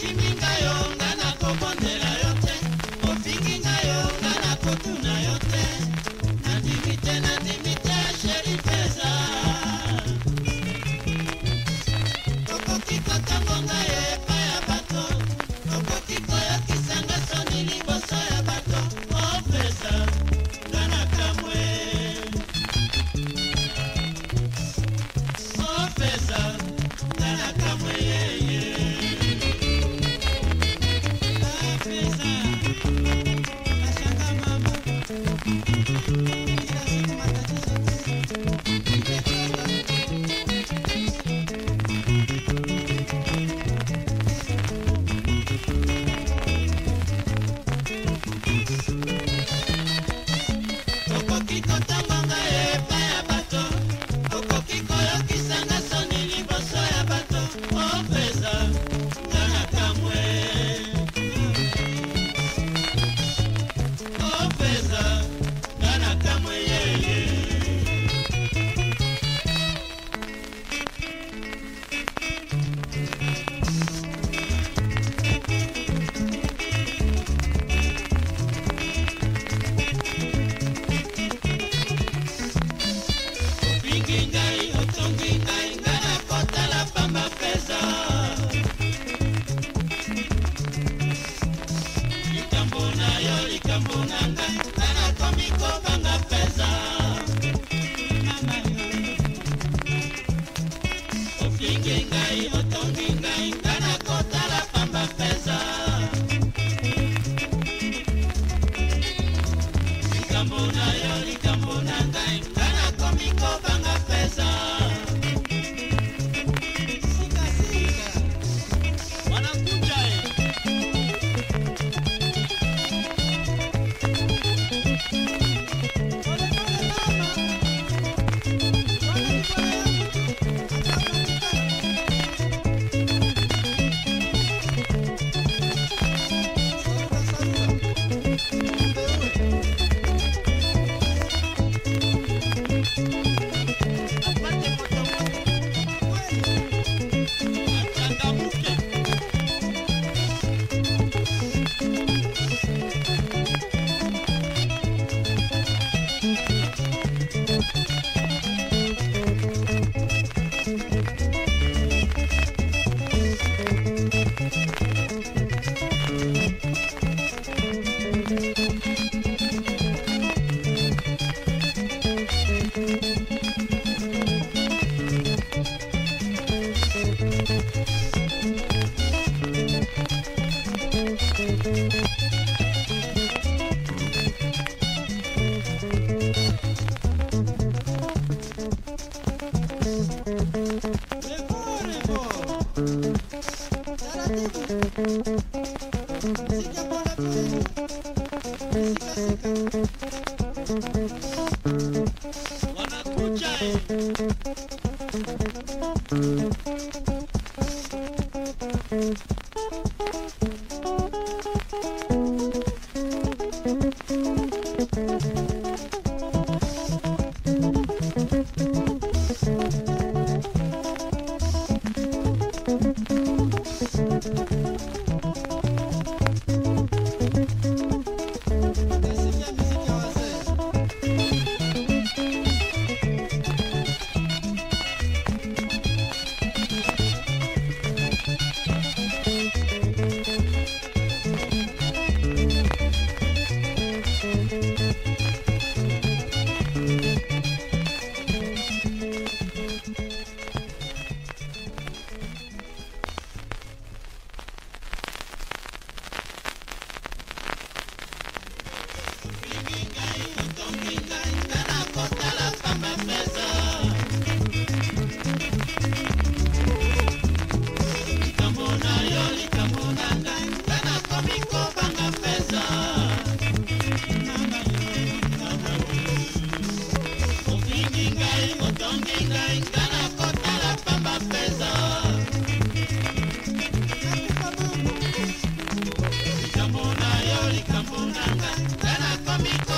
Virginia. likambo na yo likambo na ngai nga nakomi kobanga Thank you. ¡Mito!